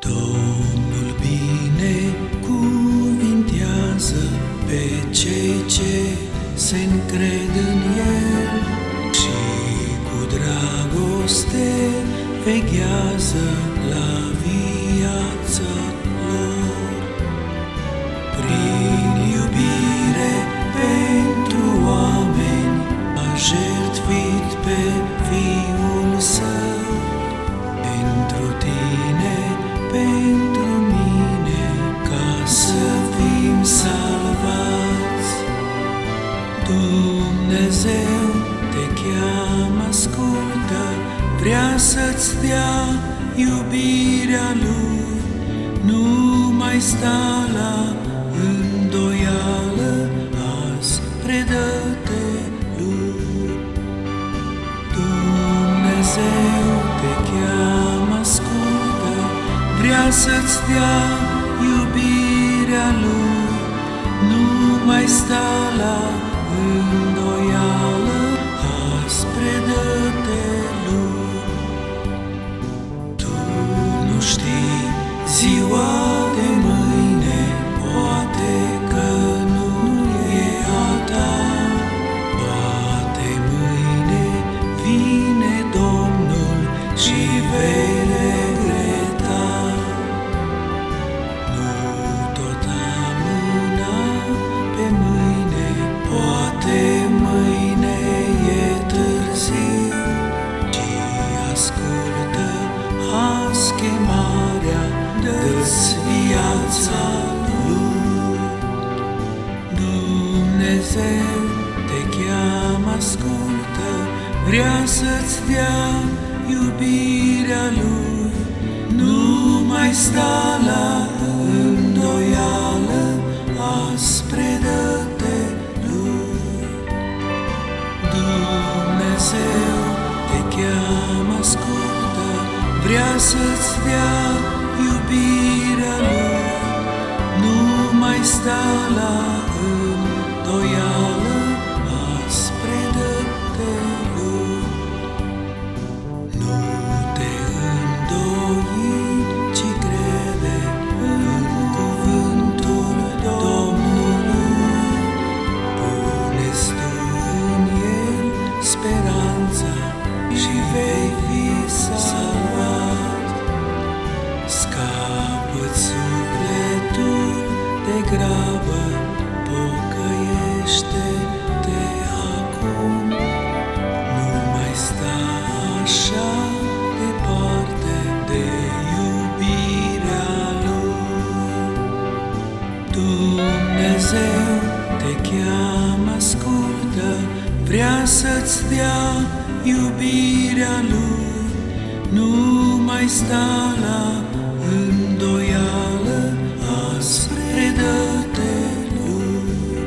Domnul binecuvintează pe cei ce se încred în El și cu dragoste veghează la viață. Dumnezeu te cheamă, ascultă, vrea să-ți dea iubirea Lui, nu mai sta la îndoială, azi predă-te Lui. Dumnezeu te cheamă, ascultă, vrea să-ți dea iubirea Lui, nu mai sta la îndoială, azi predă-te Lui. Tu nu știi ziua de mâine, poate că nu e a ta, poate mâine vine Domnul și vei ascultă azi chemarea, dă-ți viața lui. Dumnezeu te cheamă, ascultă, vrea să-ți dea iubirea Lui. Nu mai sta la îndoială, azi predă-te Lui. Dumnezeu te cheamă, ascultă, vrea să-ți dea iubirea Lui. Nu mai sta la și vei fi salvat. Scapă-ți sufletul de grabă, pocăiește-te acum. Nu mai sta așa departe de iubirea Lui. Dumnezeu te cheamă, ascultă, vrea să-ți dea iubirea Lui. Nu mai sta la îndoială, azi predă-te Lui.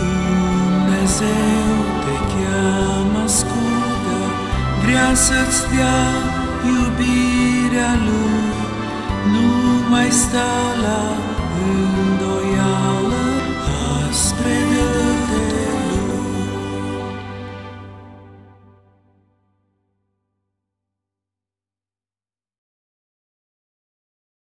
Dumnezeu te cheamă, ascultă, vrea să-ți dea iubirea Lui. Nu mai sta la îndoială,